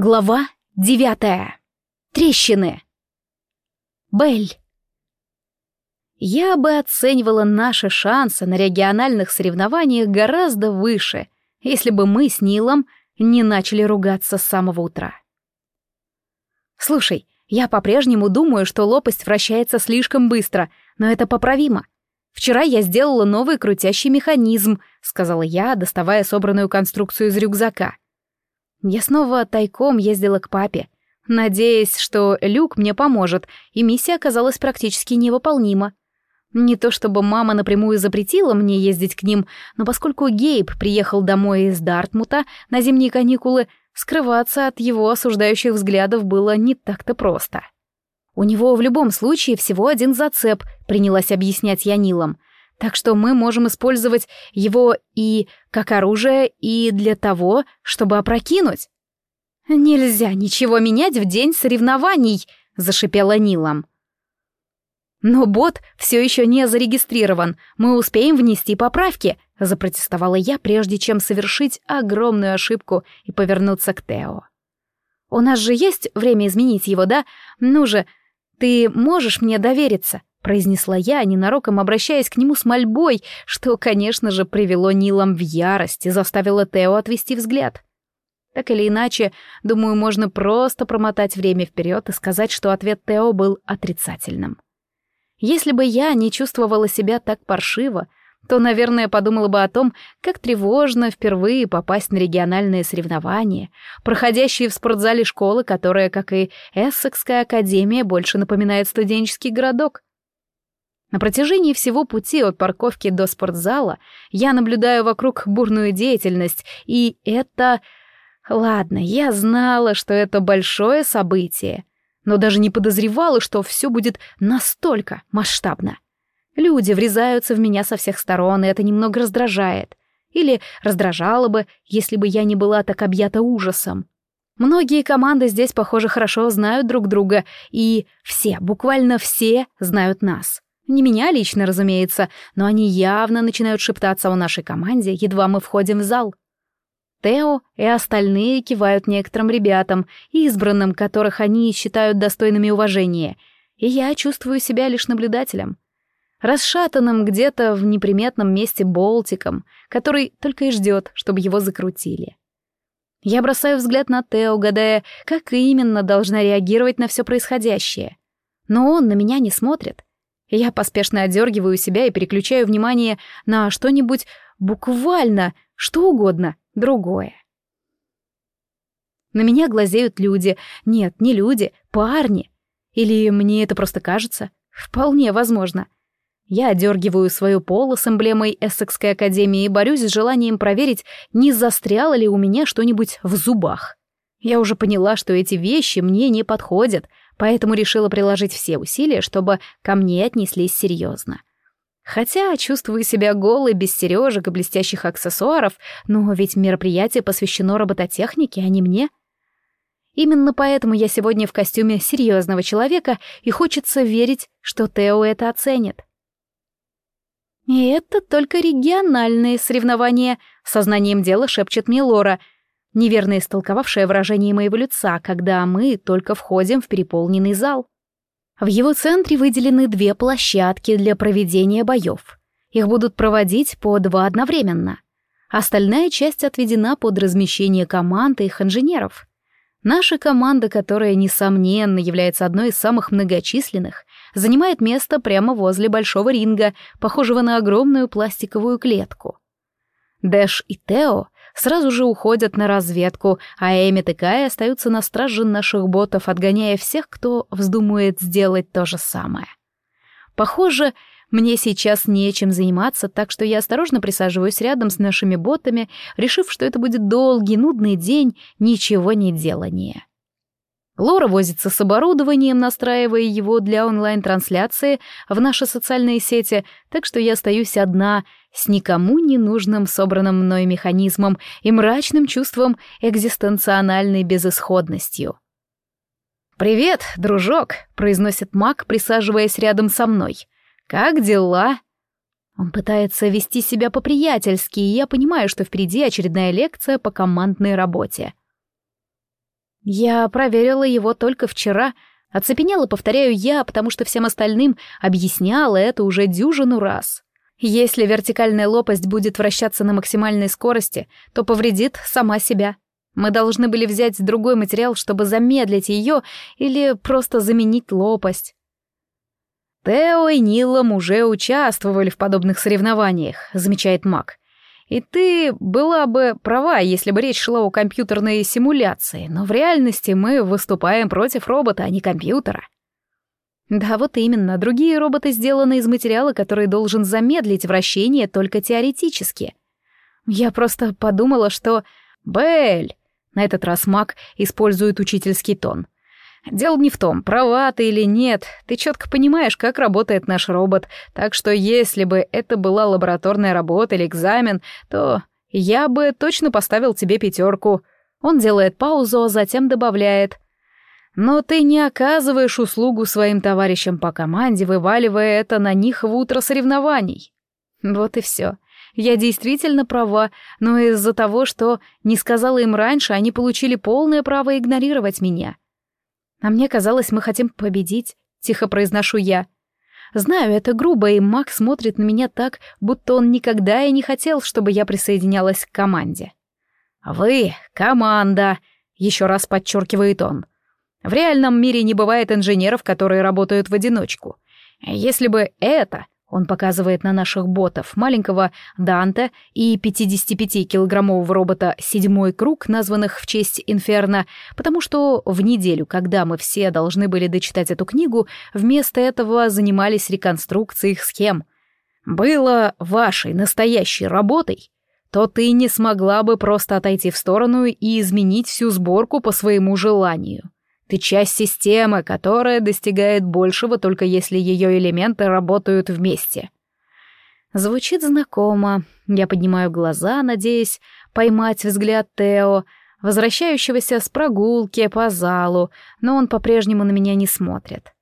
Глава девятая. Трещины. Бель. Я бы оценивала наши шансы на региональных соревнованиях гораздо выше, если бы мы с Нилом не начали ругаться с самого утра. Слушай, я по-прежнему думаю, что лопасть вращается слишком быстро, но это поправимо. Вчера я сделала новый крутящий механизм, сказала я, доставая собранную конструкцию из рюкзака — я снова тайком ездила к папе, надеясь, что Люк мне поможет, и миссия оказалась практически невыполнима. Не то чтобы мама напрямую запретила мне ездить к ним, но поскольку Гейб приехал домой из Дартмута на зимние каникулы, скрываться от его осуждающих взглядов было не так-то просто. У него в любом случае всего один зацеп, принялась объяснять я Нилом. Так что мы можем использовать его и как оружие, и для того, чтобы опрокинуть. «Нельзя ничего менять в день соревнований», — зашипела Нилом. «Но бот все еще не зарегистрирован. Мы успеем внести поправки», — запротестовала я, прежде чем совершить огромную ошибку и повернуться к Тео. «У нас же есть время изменить его, да? Ну же, ты можешь мне довериться?» Произнесла я, ненароком обращаясь к нему с мольбой, что, конечно же, привело Нилом в ярость и заставило Тео отвести взгляд. Так или иначе, думаю, можно просто промотать время вперед и сказать, что ответ Тео был отрицательным. Если бы я не чувствовала себя так паршиво, то, наверное, подумала бы о том, как тревожно впервые попасть на региональные соревнования, проходящие в спортзале школы, которая, как и Эссекская академия, больше напоминает студенческий городок. На протяжении всего пути от парковки до спортзала я наблюдаю вокруг бурную деятельность, и это... Ладно, я знала, что это большое событие, но даже не подозревала, что все будет настолько масштабно. Люди врезаются в меня со всех сторон, и это немного раздражает. Или раздражало бы, если бы я не была так объята ужасом. Многие команды здесь, похоже, хорошо знают друг друга, и все, буквально все знают нас. Не меня лично, разумеется, но они явно начинают шептаться о нашей команде, едва мы входим в зал. Тео и остальные кивают некоторым ребятам, избранным, которых они считают достойными уважения, и я чувствую себя лишь наблюдателем. Расшатанным где-то в неприметном месте болтиком, который только и ждет, чтобы его закрутили. Я бросаю взгляд на Тео, гадая, как именно должна реагировать на все происходящее. Но он на меня не смотрит. Я поспешно отдергиваю себя и переключаю внимание на что-нибудь буквально, что угодно, другое. На меня глазеют люди. Нет, не люди, парни. Или мне это просто кажется? Вполне возможно. Я одергиваю свою поло с эмблемой Эссекской академии и борюсь с желанием проверить, не застряло ли у меня что-нибудь в зубах. Я уже поняла, что эти вещи мне не подходят, поэтому решила приложить все усилия, чтобы ко мне отнеслись серьезно. Хотя чувствую себя голой, без сережек и блестящих аксессуаров, но ведь мероприятие посвящено робототехнике, а не мне. Именно поэтому я сегодня в костюме серьезного человека, и хочется верить, что Тео это оценит. И это только региональные соревнования, сознанием дела шепчет мне Лора — неверно истолковавшая выражение моего лица, когда мы только входим в переполненный зал. В его центре выделены две площадки для проведения боев. Их будут проводить по два одновременно. Остальная часть отведена под размещение команд и их инженеров. Наша команда, которая, несомненно, является одной из самых многочисленных, занимает место прямо возле большого ринга, похожего на огромную пластиковую клетку. Дэш и Тео сразу же уходят на разведку, а Эмит и Кай остаются на страже наших ботов, отгоняя всех, кто вздумает сделать то же самое. Похоже, мне сейчас нечем заниматься, так что я осторожно присаживаюсь рядом с нашими ботами, решив, что это будет долгий, нудный день ничего не делания. Лора возится с оборудованием, настраивая его для онлайн-трансляции в наши социальные сети, так что я остаюсь одна с никому не нужным собранным мной механизмом и мрачным чувством экзистенциональной безысходностью. «Привет, дружок», — произносит Мак, присаживаясь рядом со мной. «Как дела?» Он пытается вести себя по-приятельски, и я понимаю, что впереди очередная лекция по командной работе. Я проверила его только вчера. Оцепенела, повторяю я, потому что всем остальным объясняла это уже дюжину раз. Если вертикальная лопасть будет вращаться на максимальной скорости, то повредит сама себя. Мы должны были взять другой материал, чтобы замедлить ее или просто заменить лопасть. Тео и Нилом уже участвовали в подобных соревнованиях, замечает Мак. И ты была бы права, если бы речь шла о компьютерной симуляции, но в реальности мы выступаем против робота, а не компьютера. Да, вот именно, другие роботы сделаны из материала, который должен замедлить вращение только теоретически. Я просто подумала, что... Белль! На этот раз Мак использует учительский тон — Дело не в том, права ты или нет, ты четко понимаешь, как работает наш робот, так что если бы это была лабораторная работа или экзамен, то я бы точно поставил тебе пятерку. Он делает паузу, а затем добавляет. Но ты не оказываешь услугу своим товарищам по команде, вываливая это на них в утро соревнований. Вот и все. Я действительно права, но из-за того, что не сказала им раньше, они получили полное право игнорировать меня. А мне казалось, мы хотим победить, тихо произношу я. Знаю, это грубо, и Мак смотрит на меня так, будто он никогда и не хотел, чтобы я присоединялась к команде. «Вы — команда», — еще раз подчеркивает он. «В реальном мире не бывает инженеров, которые работают в одиночку. Если бы это он показывает на наших ботов, маленького Данте и 55-килограммового робота «Седьмой круг», названных в честь Инферно, потому что в неделю, когда мы все должны были дочитать эту книгу, вместо этого занимались реконструкцией их схем. Было вашей настоящей работой, то ты не смогла бы просто отойти в сторону и изменить всю сборку по своему желанию. Ты часть системы, которая достигает большего, только если ее элементы работают вместе. Звучит знакомо. Я поднимаю глаза, надеясь поймать взгляд Тео, возвращающегося с прогулки по залу, но он по-прежнему на меня не смотрит.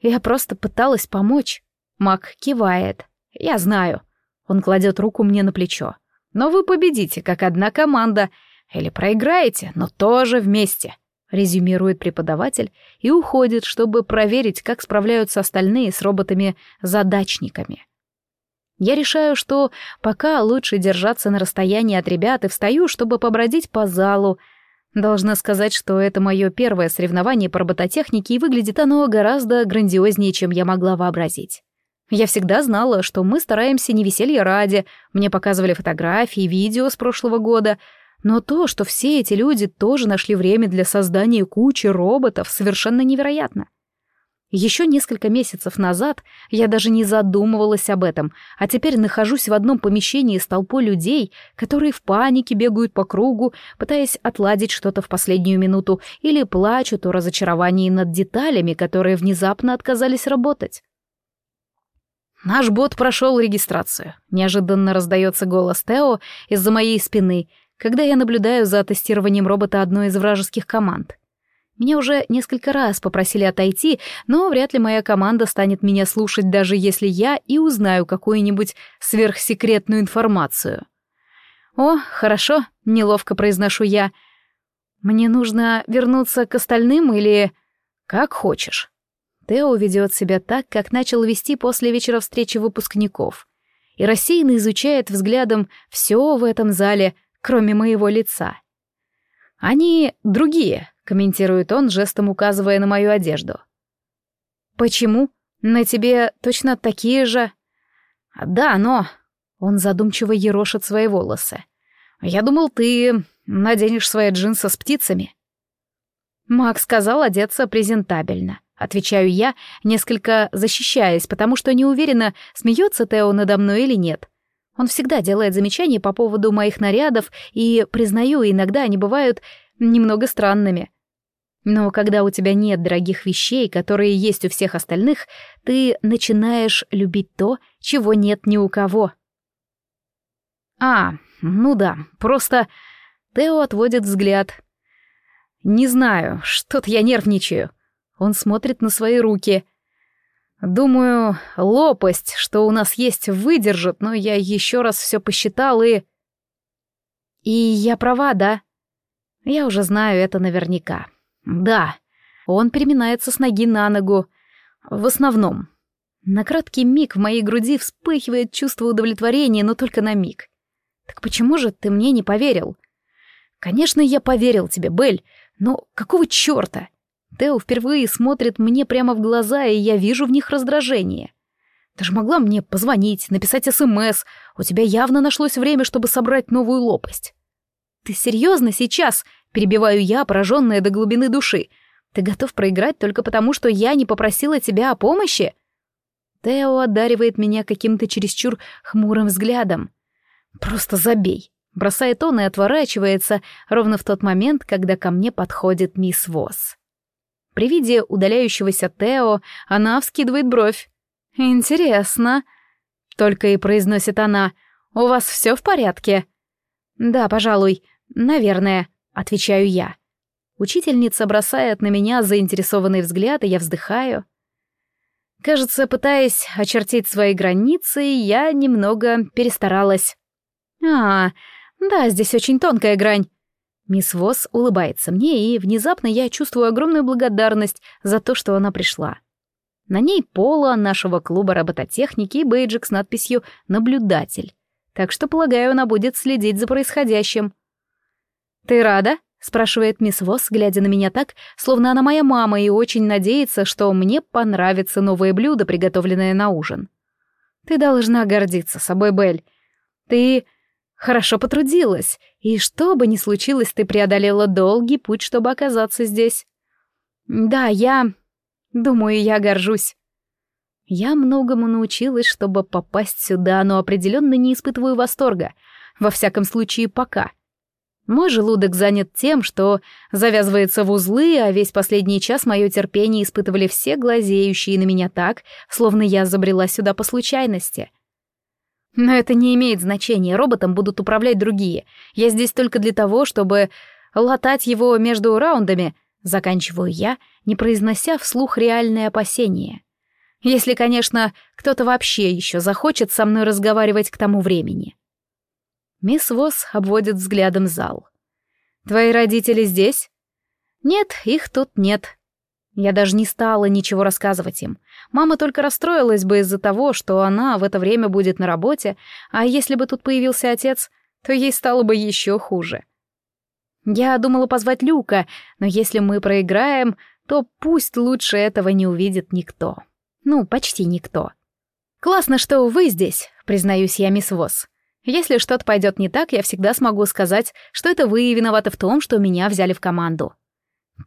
Я просто пыталась помочь. Мак кивает. Я знаю. Он кладет руку мне на плечо. Но вы победите, как одна команда. Или проиграете, но тоже вместе резюмирует преподаватель и уходит, чтобы проверить, как справляются остальные с роботами-задачниками. Я решаю, что пока лучше держаться на расстоянии от ребят и встаю, чтобы побродить по залу. Должна сказать, что это мое первое соревнование по робототехнике, и выглядит оно гораздо грандиознее, чем я могла вообразить. Я всегда знала, что мы стараемся не веселье ради, мне показывали фотографии, видео с прошлого года — но то, что все эти люди тоже нашли время для создания кучи роботов, совершенно невероятно. Еще несколько месяцев назад я даже не задумывалась об этом, а теперь нахожусь в одном помещении с толпой людей, которые в панике бегают по кругу, пытаясь отладить что-то в последнюю минуту, или плачут о разочаровании над деталями, которые внезапно отказались работать. «Наш бот прошел регистрацию», — неожиданно раздается голос Тео из-за моей спины — когда я наблюдаю за тестированием робота одной из вражеских команд. Меня уже несколько раз попросили отойти, но вряд ли моя команда станет меня слушать, даже если я и узнаю какую-нибудь сверхсекретную информацию. «О, хорошо», — неловко произношу я. «Мне нужно вернуться к остальным или...» «Как хочешь». Тео ведет себя так, как начал вести после вечера встречи выпускников. И рассеянно изучает взглядом все в этом зале — кроме моего лица. «Они другие», — комментирует он, жестом указывая на мою одежду. «Почему? На тебе точно такие же?» «Да, но...» — он задумчиво ерошит свои волосы. «Я думал, ты наденешь свои джинсы с птицами». Макс сказал одеться презентабельно. Отвечаю я, несколько защищаясь, потому что не уверена, смеется Тео надо мной или нет. Он всегда делает замечания по поводу моих нарядов, и, признаю, иногда они бывают немного странными. Но когда у тебя нет дорогих вещей, которые есть у всех остальных, ты начинаешь любить то, чего нет ни у кого. А, ну да, просто... Тео отводит взгляд. Не знаю, что-то я нервничаю. Он смотрит на свои руки — Думаю, лопасть, что у нас есть, выдержит, но я еще раз все посчитал и... И я права, да? Я уже знаю это наверняка. Да, он переминается с ноги на ногу. В основном. На краткий миг в моей груди вспыхивает чувство удовлетворения, но только на миг. Так почему же ты мне не поверил? Конечно, я поверил тебе, Бель, но какого черта? Тео впервые смотрит мне прямо в глаза, и я вижу в них раздражение. Ты же могла мне позвонить, написать СМС. У тебя явно нашлось время, чтобы собрать новую лопасть. Ты серьезно сейчас? Перебиваю я, пораженная до глубины души. Ты готов проиграть только потому, что я не попросила тебя о помощи? Тео одаривает меня каким-то чересчур хмурым взглядом. Просто забей. Бросает он и отворачивается ровно в тот момент, когда ко мне подходит мисс Восс. При виде удаляющегося Тео она вскидывает бровь. «Интересно», — только и произносит она. «У вас все в порядке?» «Да, пожалуй, наверное», — отвечаю я. Учительница бросает на меня заинтересованный взгляд, и я вздыхаю. Кажется, пытаясь очертить свои границы, я немного перестаралась. «А, да, здесь очень тонкая грань». Мисс Восс улыбается мне, и внезапно я чувствую огромную благодарность за то, что она пришла. На ней поло нашего клуба робототехники и бейджик с надписью «Наблюдатель». Так что, полагаю, она будет следить за происходящим. «Ты рада?» — спрашивает мисс Восс, глядя на меня так, словно она моя мама и очень надеется, что мне понравится новое блюдо, приготовленное на ужин. «Ты должна гордиться собой, Белль. Ты хорошо потрудилась, и что бы ни случилось, ты преодолела долгий путь, чтобы оказаться здесь. Да, я Думаю, я горжусь. Я многому научилась, чтобы попасть сюда, но определенно не испытываю восторга. Во всяком случае, пока. Мой желудок занят тем, что завязывается в узлы, а весь последний час мое терпение испытывали все глазеющие на меня так, словно я забрела сюда по случайности. Но это не имеет значения, роботом будут управлять другие. Я здесь только для того, чтобы латать его между раундами — Заканчиваю я, не произнося вслух реальные опасения. Если, конечно, кто-то вообще еще захочет со мной разговаривать к тому времени. Мисс Восс обводит взглядом зал. «Твои родители здесь?» «Нет, их тут нет». Я даже не стала ничего рассказывать им. Мама только расстроилась бы из-за того, что она в это время будет на работе, а если бы тут появился отец, то ей стало бы еще хуже. Я думала позвать Люка, но если мы проиграем, то пусть лучше этого не увидит никто. Ну, почти никто. Классно, что вы здесь, признаюсь я, мисс Восс. Если что-то пойдет не так, я всегда смогу сказать, что это вы виноваты в том, что меня взяли в команду.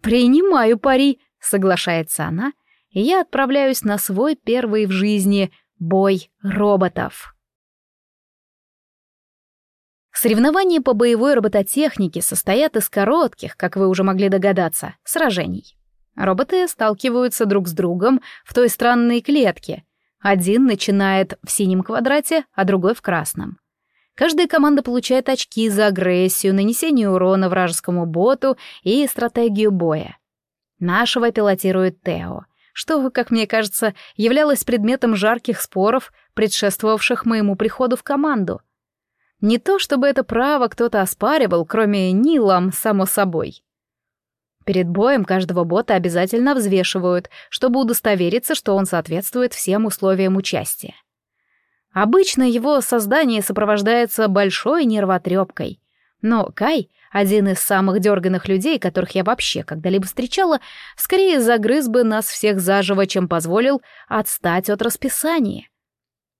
«Принимаю пари», — соглашается она, и я отправляюсь на свой первый в жизни бой роботов. Соревнования по боевой робототехнике состоят из коротких, как вы уже могли догадаться, сражений. Роботы сталкиваются друг с другом в той странной клетке. Один начинает в синем квадрате, а другой в красном. Каждая команда получает очки за агрессию, нанесение урона вражескому боту и стратегию боя. Нашего пилотирует Тео, что, как мне кажется, являлось предметом жарких споров, предшествовавших моему приходу в команду — не то чтобы это право кто-то оспаривал, кроме Нилам, само собой. Перед боем каждого бота обязательно взвешивают, чтобы удостовериться, что он соответствует всем условиям участия. Обычно его создание сопровождается большой нервотрепкой. Но Кай, один из самых дерганых людей, которых я вообще когда-либо встречала, скорее загрыз бы нас всех заживо, чем позволил отстать от расписания.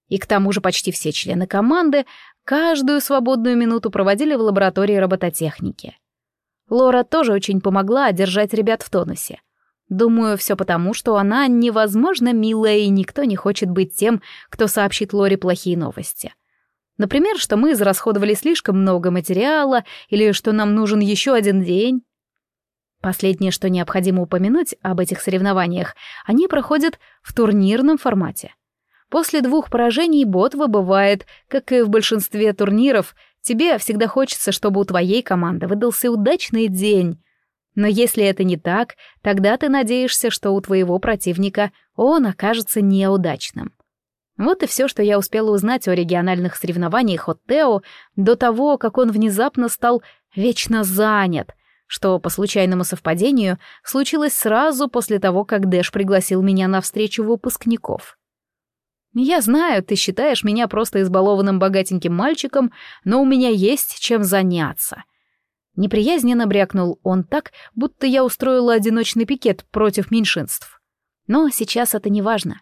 И к тому же почти все члены команды Каждую свободную минуту проводили в лаборатории робототехники. Лора тоже очень помогла держать ребят в тонусе. Думаю, все потому, что она невозможно милая, и никто не хочет быть тем, кто сообщит Лоре плохие новости. Например, что мы израсходовали слишком много материала, или что нам нужен еще один день. Последнее, что необходимо упомянуть об этих соревнованиях, они проходят в турнирном формате. После двух поражений бот выбывает, как и в большинстве турниров, тебе всегда хочется, чтобы у твоей команды выдался удачный день. Но если это не так, тогда ты надеешься, что у твоего противника он окажется неудачным. Вот и все, что я успела узнать о региональных соревнованиях от Тео до того, как он внезапно стал вечно занят, что по случайному совпадению случилось сразу после того, как Дэш пригласил меня на встречу выпускников. Я знаю, ты считаешь меня просто избалованным богатеньким мальчиком, но у меня есть чем заняться. Неприязненно брякнул он так, будто я устроила одиночный пикет против меньшинств. Но сейчас это не важно.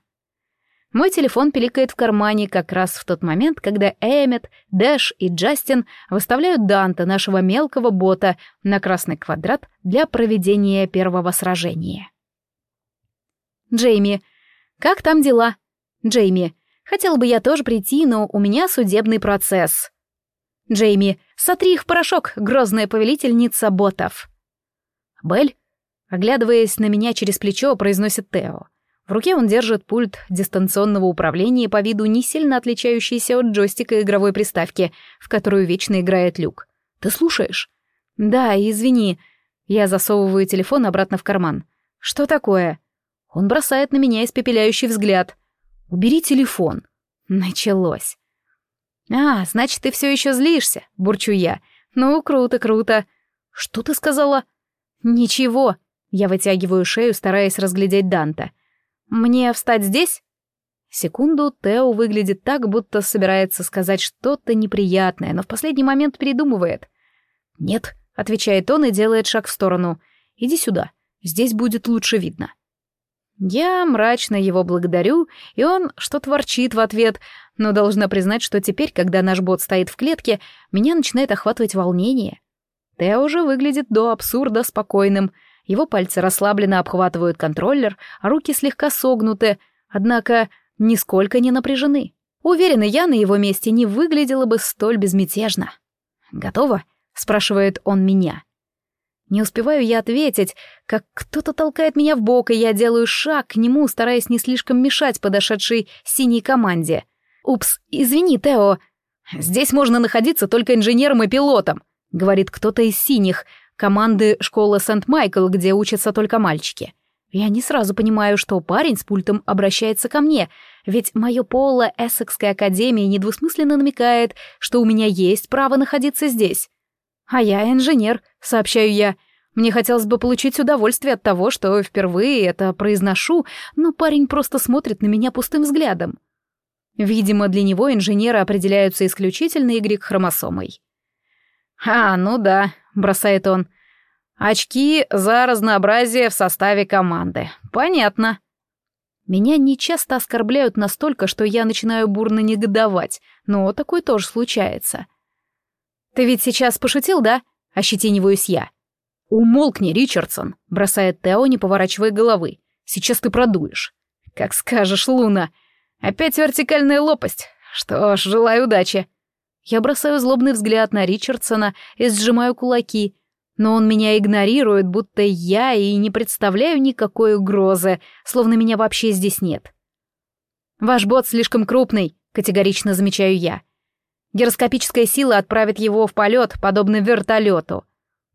Мой телефон пиликает в кармане как раз в тот момент, когда Эммет, Дэш и Джастин выставляют Данта, нашего мелкого бота, на красный квадрат для проведения первого сражения. «Джейми, как там дела?» «Джейми, хотел бы я тоже прийти, но у меня судебный процесс». «Джейми, сотри их порошок, грозная повелительница ботов». «Белль?» Оглядываясь на меня через плечо, произносит Тео. В руке он держит пульт дистанционного управления по виду не сильно отличающийся от джойстика игровой приставки, в которую вечно играет Люк. «Ты слушаешь?» «Да, извини». Я засовываю телефон обратно в карман. «Что такое?» Он бросает на меня испепеляющий взгляд. «Убери телефон». Началось. «А, значит, ты все еще злишься», — бурчу я. «Ну, круто, круто». «Что ты сказала?» «Ничего». Я вытягиваю шею, стараясь разглядеть Данта. «Мне встать здесь?» Секунду Тео выглядит так, будто собирается сказать что-то неприятное, но в последний момент передумывает. «Нет», — отвечает он и делает шаг в сторону. «Иди сюда, здесь будет лучше видно». Я мрачно его благодарю, и он что-то ворчит в ответ, но должна признать, что теперь, когда наш бот стоит в клетке, меня начинает охватывать волнение. Тео уже выглядит до абсурда спокойным — его пальцы расслабленно обхватывают контроллер, а руки слегка согнуты, однако нисколько не напряжены. Уверена, я на его месте не выглядела бы столь безмятежно. «Готово?» — спрашивает он меня. Не успеваю я ответить, как кто-то толкает меня в бок, и я делаю шаг к нему, стараясь не слишком мешать подошедшей синей команде. «Упс, извини, Тео. Здесь можно находиться только инженером и пилотом», — говорит кто-то из синих, команды школы Сент-Майкл, где учатся только мальчики. Я не сразу понимаю, что парень с пультом обращается ко мне, ведь мое поло Эссекской академии недвусмысленно намекает, что у меня есть право находиться здесь. А я инженер, сообщаю я. Мне хотелось бы получить удовольствие от того, что впервые это произношу, но парень просто смотрит на меня пустым взглядом. Видимо, для него инженеры определяются исключительно Y-хромосомой. «А, ну да, бросает он. Очки за разнообразие в составе команды. Понятно. Меня нечасто оскорбляют настолько, что я начинаю бурно негодовать, но такое тоже случается. Ты ведь сейчас пошутил, да? Ощетиниваюсь я. «Умолкни, Ричардсон», — бросает Тео, не поворачивая головы. «Сейчас ты продуешь». «Как скажешь, Луна. Опять вертикальная лопасть. Что ж, желаю удачи». Я бросаю злобный взгляд на Ричардсона и сжимаю кулаки, но он меня игнорирует, будто я и не представляю никакой угрозы, словно меня вообще здесь нет. «Ваш бот слишком крупный», — категорично замечаю я. Гироскопическая сила отправит его в полет, подобно вертолету.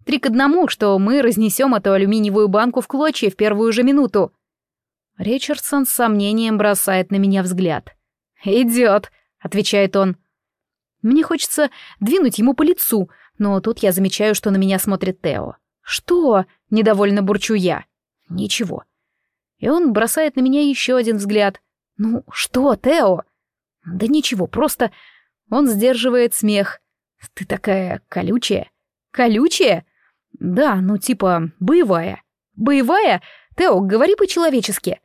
Три к одному, что мы разнесем эту алюминиевую банку в клочья в первую же минуту. Ричардсон с сомнением бросает на меня взгляд. «Идет», — отвечает он. Мне хочется двинуть ему по лицу, но тут я замечаю, что на меня смотрит Тео. «Что?» — недовольно бурчу я. «Ничего». И он бросает на меня еще один взгляд. «Ну, что, Тео?» «Да ничего, просто...» Он сдерживает смех. «Ты такая колючая». «Колючая?» «Да, ну типа боевая». «Боевая? Тео, говори по-человечески».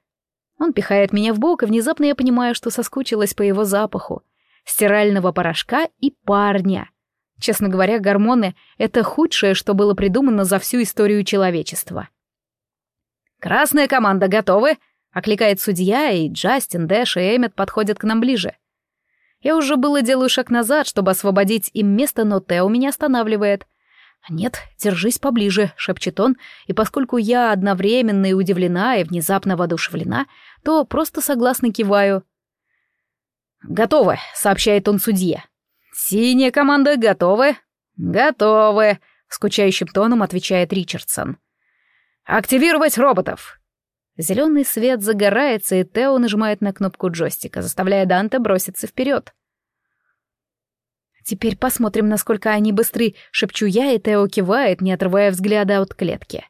Он пихает меня в бок, и внезапно я понимаю, что соскучилась по его запаху стирального порошка и парня. Честно говоря, гормоны — это худшее, что было придумано за всю историю человечества. «Красная команда готовы?» — окликает судья, и Джастин, Дэш и Эммет подходят к нам ближе. Я уже было делаю шаг назад, чтобы освободить им место, но Тео меня останавливает. «Нет, держись поближе», — шепчет он, и поскольку я одновременно и удивлена, и внезапно воодушевлена, то просто согласно киваю — «Готовы», — сообщает он судье. «Синяя команда готовы?» «Готовы», — скучающим тоном отвечает Ричардсон. «Активировать роботов!» Зеленый свет загорается, и Тео нажимает на кнопку джойстика, заставляя Данте броситься вперед. Теперь посмотрим, насколько они быстры, шепчу я, и Тео кивает, не отрывая взгляда от клетки.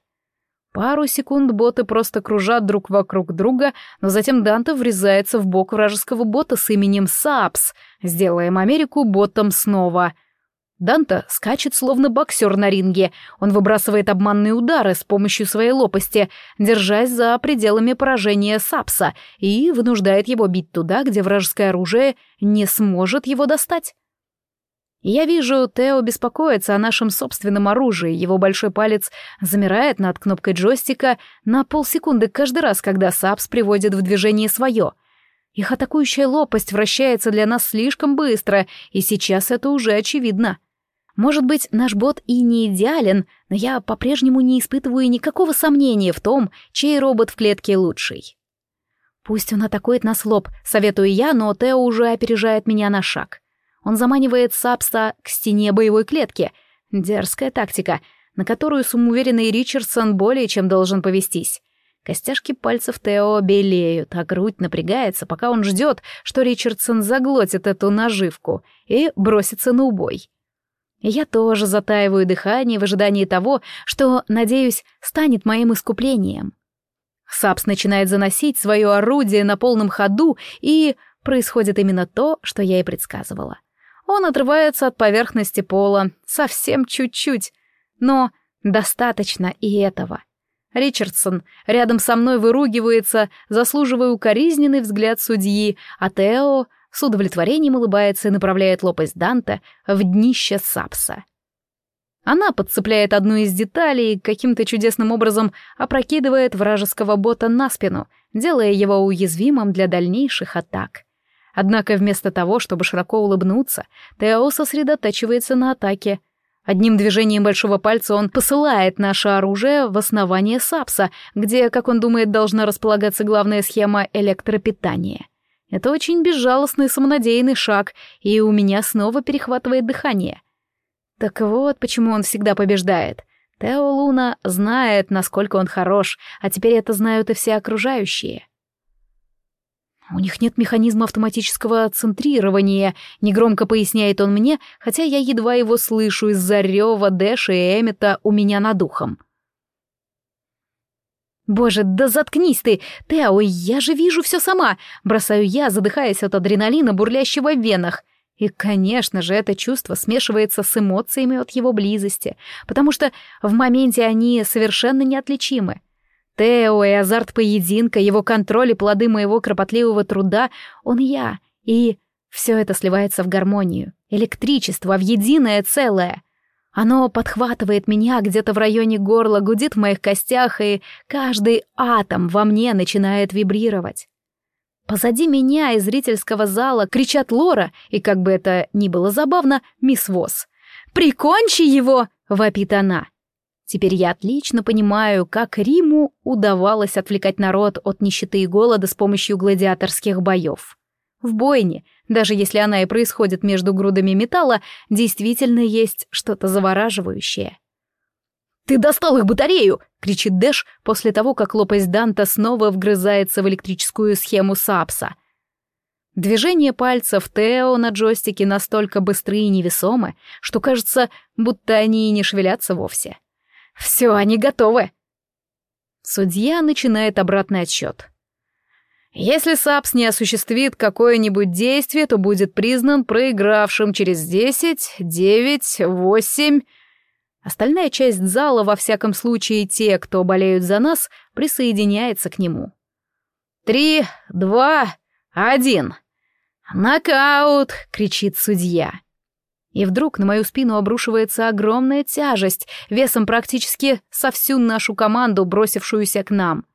Пару секунд боты просто кружат друг вокруг друга, но затем Данте врезается в бок вражеского бота с именем Сапс, сделаем Америку ботом снова. Данте скачет словно боксер на ринге. Он выбрасывает обманные удары с помощью своей лопасти, держась за пределами поражения Сапса, и вынуждает его бить туда, где вражеское оружие не сможет его достать. Я вижу, Тео беспокоится о нашем собственном оружии, его большой палец замирает над кнопкой джойстика на полсекунды каждый раз, когда Сапс приводит в движение свое. Их атакующая лопасть вращается для нас слишком быстро, и сейчас это уже очевидно. Может быть, наш бот и не идеален, но я по-прежнему не испытываю никакого сомнения в том, чей робот в клетке лучший. Пусть он атакует нас лоб, советую я, но Тео уже опережает меня на шаг. Он заманивает Сапса к стене боевой клетки. Дерзкая тактика, на которую самоуверенный Ричардсон более чем должен повестись. Костяшки пальцев Тео белеют, а грудь напрягается, пока он ждет, что Ричардсон заглотит эту наживку и бросится на убой. Я тоже затаиваю дыхание в ожидании того, что, надеюсь, станет моим искуплением. Сапс начинает заносить свое орудие на полном ходу, и происходит именно то, что я и предсказывала. Он отрывается от поверхности пола, совсем чуть-чуть, но достаточно и этого. Ричардсон рядом со мной выругивается, заслуживая укоризненный взгляд судьи, а Тео с удовлетворением улыбается и направляет лопасть Данте в днище Сапса. Она подцепляет одну из деталей и каким-то чудесным образом опрокидывает вражеского бота на спину, делая его уязвимым для дальнейших атак. Однако вместо того, чтобы широко улыбнуться, Тео сосредотачивается на атаке. Одним движением большого пальца он посылает наше оружие в основание Сапса, где, как он думает, должна располагаться главная схема электропитания. Это очень безжалостный самонадеянный шаг, и у меня снова перехватывает дыхание. Так вот, почему он всегда побеждает. Тео Луна знает, насколько он хорош, а теперь это знают и все окружающие. «У них нет механизма автоматического центрирования», — негромко поясняет он мне, хотя я едва его слышу из-за рева Дэша и Эммета у меня над ухом. «Боже, да заткнись ты! Тео, я же вижу все сама!» — бросаю я, задыхаясь от адреналина, бурлящего в венах. И, конечно же, это чувство смешивается с эмоциями от его близости, потому что в моменте они совершенно неотличимы. Тео и азарт поединка, его контроль и плоды моего кропотливого труда — он я. И все это сливается в гармонию. Электричество в единое целое. Оно подхватывает меня где-то в районе горла, гудит в моих костях, и каждый атом во мне начинает вибрировать. Позади меня из зрительского зала кричат Лора, и как бы это ни было забавно, мисс Восс. «Прикончи его!» — вопит она. Теперь я отлично понимаю, как Риму удавалось отвлекать народ от нищеты и голода с помощью гладиаторских боев. В бойне, даже если она и происходит между грудами металла, действительно есть что-то завораживающее. «Ты достал их батарею!» — кричит Дэш после того, как лопасть Данта снова вгрызается в электрическую схему Сапса. Движения пальцев Тео на джойстике настолько быстрые и невесомы, что кажется, будто они и не шевелятся вовсе. Все, они готовы. Судья начинает обратный отсчет. Если САПС не осуществит какое-нибудь действие, то будет признан проигравшим через десять, девять, восемь. Остальная часть зала, во всяком случае те, кто болеют за нас, присоединяется к нему. «Три, два, один!» «Нокаут!» — кричит судья. И вдруг на мою спину обрушивается огромная тяжесть, весом практически со всю нашу команду, бросившуюся к нам.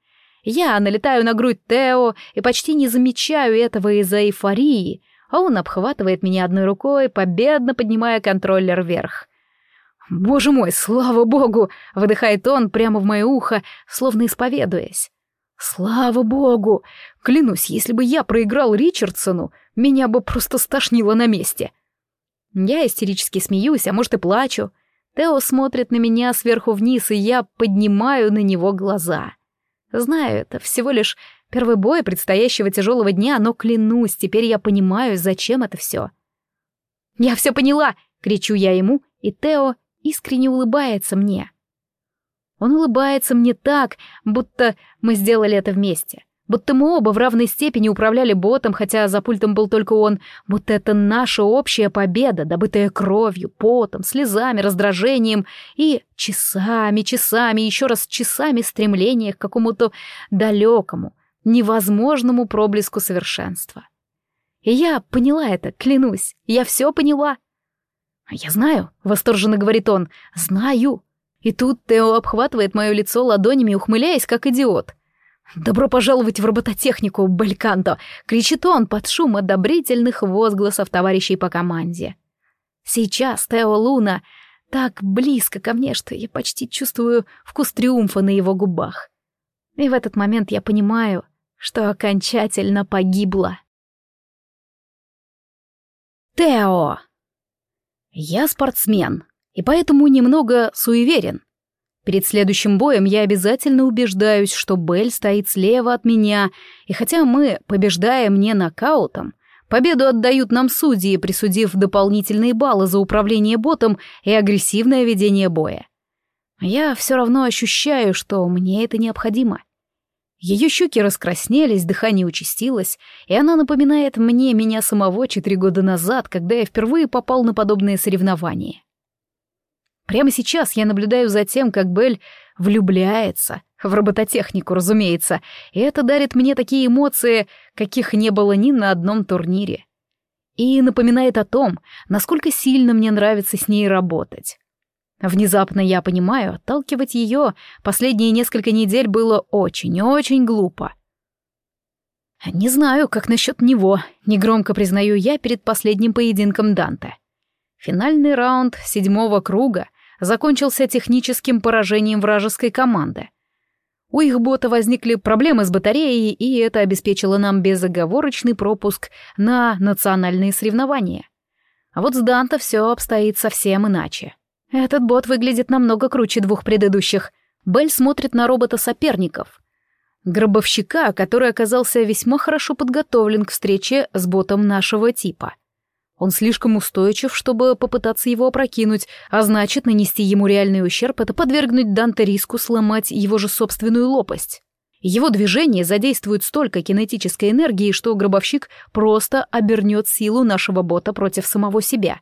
Я налетаю на грудь Тео и почти не замечаю этого из-за эйфории, а он обхватывает меня одной рукой, победно поднимая контроллер вверх. «Боже мой, слава богу!» — выдыхает он прямо в мое ухо, словно исповедуясь. «Слава богу! Клянусь, если бы я проиграл Ричардсону, меня бы просто стошнило на месте!» Я истерически смеюсь, а может и плачу. Тео смотрит на меня сверху вниз, и я поднимаю на него глаза. Знаю, это всего лишь первый бой предстоящего тяжелого дня, но клянусь, теперь я понимаю, зачем это все. «Я все поняла!» — кричу я ему, и Тео искренне улыбается мне. Он улыбается мне так, будто мы сделали это вместе. Будто мы оба в равной степени управляли ботом, хотя за пультом был только он. Будто это наша общая победа, добытая кровью, потом, слезами, раздражением и часами, часами, еще раз часами стремления к какому-то далекому, невозможному проблеску совершенства. И я поняла это, клянусь, я все поняла. «Я знаю», — восторженно говорит он, — «знаю». И тут Тео обхватывает мое лицо ладонями, ухмыляясь, как идиот. «Добро пожаловать в робототехнику, Бальканто!» — кричит он под шум одобрительных возгласов товарищей по команде. Сейчас Тео Луна так близко ко мне, что я почти чувствую вкус триумфа на его губах. И в этот момент я понимаю, что окончательно погибла. Тео! Я спортсмен, и поэтому немного суеверен. Перед следующим боем я обязательно убеждаюсь, что Белль стоит слева от меня, и хотя мы побеждаем не нокаутом, победу отдают нам судьи, присудив дополнительные баллы за управление ботом и агрессивное ведение боя. Я все равно ощущаю, что мне это необходимо. Ее щеки раскраснелись, дыхание участилось, и она напоминает мне меня самого четыре года назад, когда я впервые попал на подобные соревнования. Прямо сейчас я наблюдаю за тем, как Белль влюбляется, в робототехнику, разумеется, и это дарит мне такие эмоции, каких не было ни на одном турнире. И напоминает о том, насколько сильно мне нравится с ней работать. Внезапно я понимаю, отталкивать ее последние несколько недель было очень-очень глупо. Не знаю, как насчет него, негромко признаю я перед последним поединком Данте. Финальный раунд седьмого круга закончился техническим поражением вражеской команды. У их бота возникли проблемы с батареей, и это обеспечило нам безоговорочный пропуск на национальные соревнования. А вот с Данто все обстоит совсем иначе. Этот бот выглядит намного круче двух предыдущих. Белль смотрит на робота соперников. Гробовщика, который оказался весьма хорошо подготовлен к встрече с ботом нашего типа — он слишком устойчив, чтобы попытаться его опрокинуть, а значит, нанести ему реальный ущерб — это подвергнуть Данте риску сломать его же собственную лопасть. Его движение задействует столько кинетической энергии, что гробовщик просто обернет силу нашего бота против самого себя.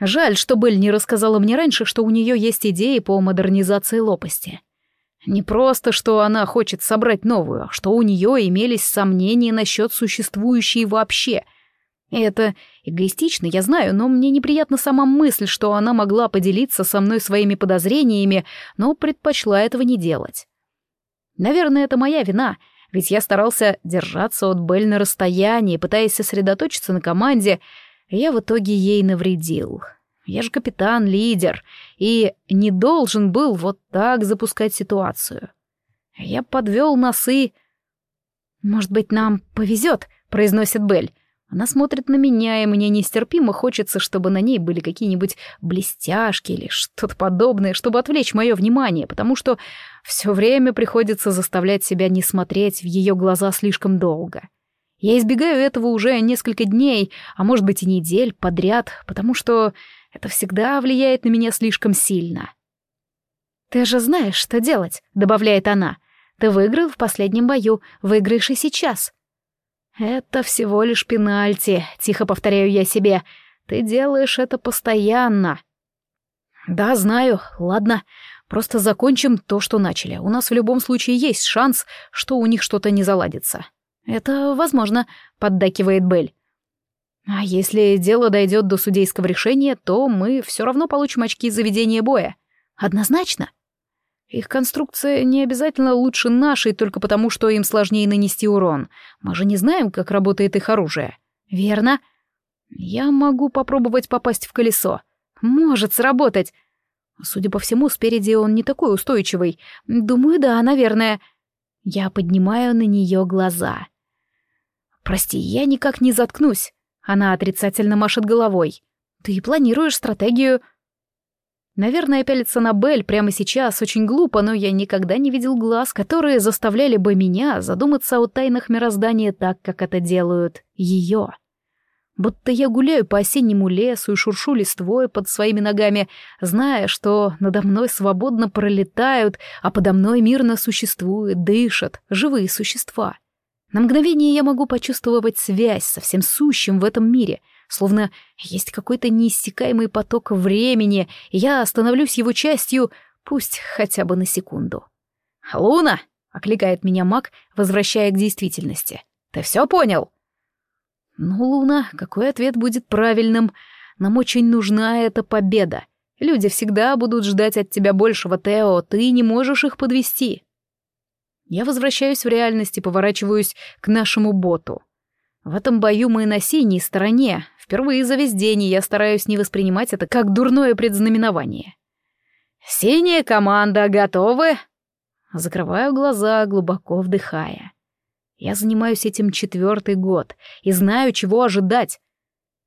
Жаль, что Белль не рассказала мне раньше, что у нее есть идеи по модернизации лопасти. Не просто, что она хочет собрать новую, а что у нее имелись сомнения насчет существующей вообще — это эгоистично, я знаю, но мне неприятна сама мысль, что она могла поделиться со мной своими подозрениями, но предпочла этого не делать. Наверное, это моя вина, ведь я старался держаться от Белль на расстоянии, пытаясь сосредоточиться на команде, и я в итоге ей навредил. Я же капитан, лидер, и не должен был вот так запускать ситуацию. Я подвел носы. «Может быть, нам повезет», — произносит Белль. Она смотрит на меня, и мне нестерпимо хочется, чтобы на ней были какие-нибудь блестяшки или что-то подобное, чтобы отвлечь мое внимание, потому что все время приходится заставлять себя не смотреть в ее глаза слишком долго. Я избегаю этого уже несколько дней, а может быть и недель подряд, потому что это всегда влияет на меня слишком сильно. «Ты же знаешь, что делать», — добавляет она. «Ты выиграл в последнем бою, выиграешь и сейчас». «Это всего лишь пенальти», — тихо повторяю я себе. «Ты делаешь это постоянно». «Да, знаю. Ладно. Просто закончим то, что начали. У нас в любом случае есть шанс, что у них что-то не заладится». «Это возможно», — поддакивает Белль. «А если дело дойдет до судейского решения, то мы все равно получим очки за ведение боя. Однозначно». Их конструкция не обязательно лучше нашей только потому, что им сложнее нанести урон. Мы же не знаем, как работает их оружие. Верно? Я могу попробовать попасть в колесо. Может сработать. Судя по всему, спереди он не такой устойчивый. Думаю, да, наверное. Я поднимаю на нее глаза. Прости, я никак не заткнусь. Она отрицательно машет головой. Ты планируешь стратегию Наверное, пялиться на Бель прямо сейчас очень глупо, но я никогда не видел глаз, которые заставляли бы меня задуматься о тайнах мироздания так, как это делают ее. будто я гуляю по осеннему лесу и шуршу листвой под своими ногами, зная, что надо мной свободно пролетают, а подо мной мирно существуют, дышат живые существа. На мгновение я могу почувствовать связь со всем сущим в этом мире, словно есть какой-то неиссякаемый поток времени, и я становлюсь его частью, пусть хотя бы на секунду. «Луна!» — окликает меня маг, возвращая к действительности. «Ты все понял?» «Ну, Луна, какой ответ будет правильным? Нам очень нужна эта победа. Люди всегда будут ждать от тебя большего, Тео, ты не можешь их подвести. Я возвращаюсь в реальность и поворачиваюсь к нашему боту. В этом бою мы на синей стороне. Впервые за весь день я стараюсь не воспринимать это как дурное предзнаменование. «Синяя команда, готовы?» Закрываю глаза, глубоко вдыхая. Я занимаюсь этим четвертый год и знаю, чего ожидать.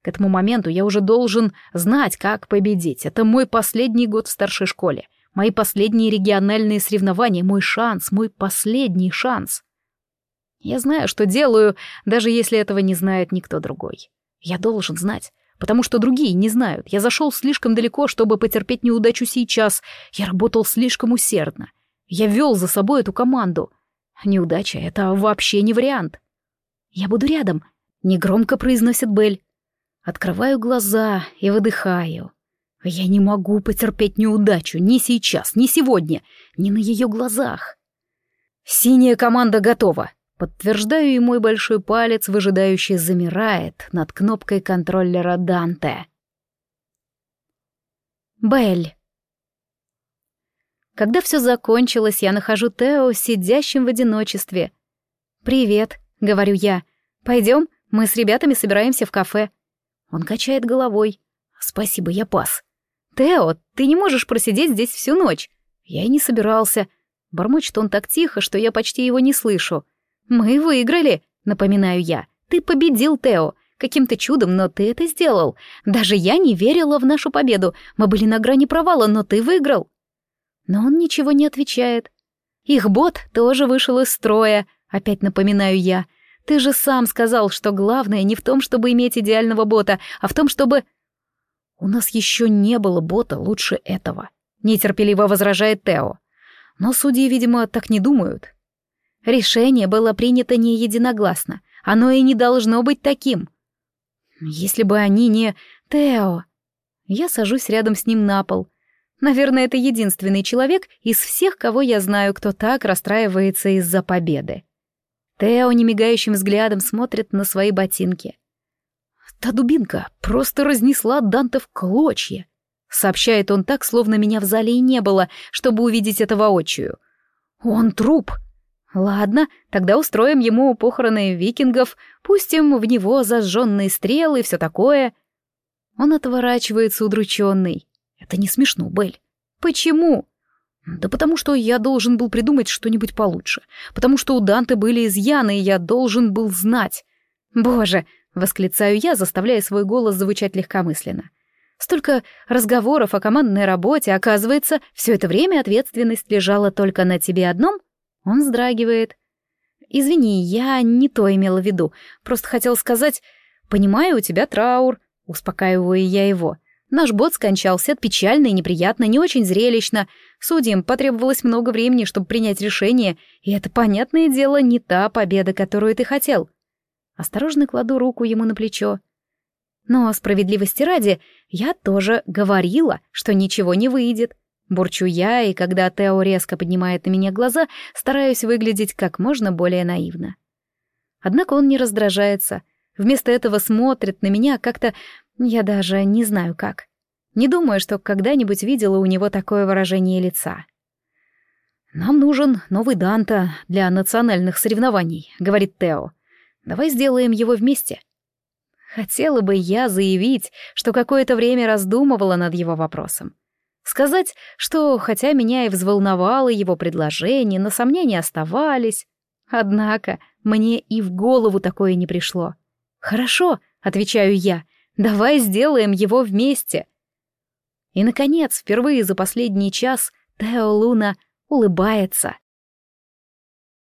К этому моменту я уже должен знать, как победить. Это мой последний год в старшей школе. Мои последние региональные соревнования, мой шанс, мой последний шанс. Я знаю, что делаю, даже если этого не знает никто другой. Я должен знать, потому что другие не знают. Я зашел слишком далеко, чтобы потерпеть неудачу сейчас. Я работал слишком усердно. Я вел за собой эту команду. Неудача — это вообще не вариант. «Я буду рядом», — негромко произносит Белль. Открываю глаза и выдыхаю. Я не могу потерпеть неудачу ни сейчас, ни сегодня, ни на ее глазах. «Синяя команда готова», — подтверждаю, и мой большой палец выжидающе замирает над кнопкой контроллера Данте. Белль. Когда все закончилось, я нахожу Тео сидящим в одиночестве. «Привет», — говорю я. «Пойдем, мы с ребятами собираемся в кафе». Он качает головой. «Спасибо, я пас». «Тео, ты не можешь просидеть здесь всю ночь». Я и не собирался. Бормочет он так тихо, что я почти его не слышу. «Мы выиграли», — напоминаю я. «Ты победил, Тео. Каким-то чудом, но ты это сделал. Даже я не верила в нашу победу. Мы были на грани провала, но ты выиграл». Но он ничего не отвечает. Их бот тоже вышел из строя, опять напоминаю я. Ты же сам сказал, что главное не в том, чтобы иметь идеального бота, а в том, чтобы... У нас еще не было бота лучше этого, нетерпеливо возражает Тео. Но судьи, видимо, так не думают. Решение было принято не единогласно. Оно и не должно быть таким. Если бы они не... Тео... Я сажусь рядом с ним на пол, Наверное, это единственный человек из всех, кого я знаю, кто так расстраивается из-за победы. Тео немигающим взглядом смотрит на свои ботинки. «Та дубинка просто разнесла Данте в клочья», — сообщает он так, словно меня в зале и не было, чтобы увидеть это воочию. «Он труп», Ладно, тогда устроим ему похороны викингов, пустим в него зажженные стрелы и все такое. Он отворачивается удрученный. Это не смешно, Белль. Почему? Да потому что я должен был придумать что-нибудь получше. Потому что у Данте были изъяны, и я должен был знать. Боже, восклицаю я, заставляя свой голос звучать легкомысленно. Столько разговоров о командной работе, оказывается, все это время ответственность лежала только на тебе одном? Он вздрагивает. Извини, я не то имела в виду. Просто хотел сказать, понимаю, у тебя траур. Успокаиваю я его. Наш бот скончался, это печально и неприятно, не очень зрелищно. Судьям потребовалось много времени, чтобы принять решение, и это, понятное дело, не та победа, которую ты хотел. Осторожно кладу руку ему на плечо. Но справедливости ради, я тоже говорила, что ничего не выйдет. Бурчу я, и когда Тео резко поднимает на меня глаза, стараюсь выглядеть как можно более наивно. Однако он не раздражается. Вместо этого смотрит на меня как-то я даже не знаю как. Не думаю, что когда-нибудь видела у него такое выражение лица. «Нам нужен новый Данта для национальных соревнований», — говорит Тео. «Давай сделаем его вместе». Хотела бы я заявить, что какое-то время раздумывала над его вопросом. Сказать, что, хотя меня и взволновало его предложение, но сомнения оставались. Однако мне и в голову такое не пришло. «Хорошо», — отвечаю я, Давай сделаем его вместе. И, наконец, впервые за последний час Тео Луна улыбается.